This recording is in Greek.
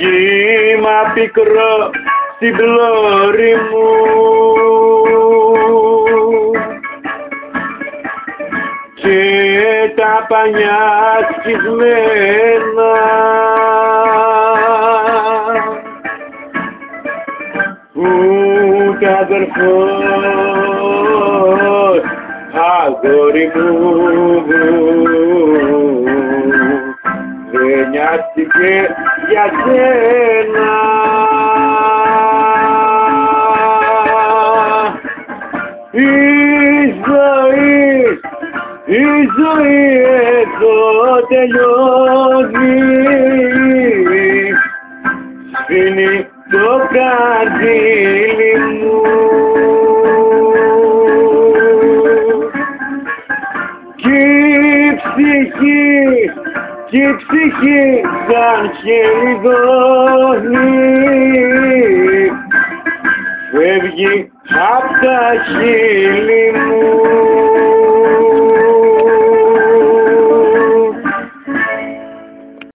κύμα πικρό στην πλώρη μου. Και τα πανιά σκισμένα. Ούτε αδερφός αγόρι μου δεν νοιάστηκε για σένα η ζωή η ζωή εδώ τελειώνει. Σφίνει το καρδίλι μου. Κι η ψυχή κι η ψυχή σαν χελιδόνι φεύγει απ' τα χείλη. μου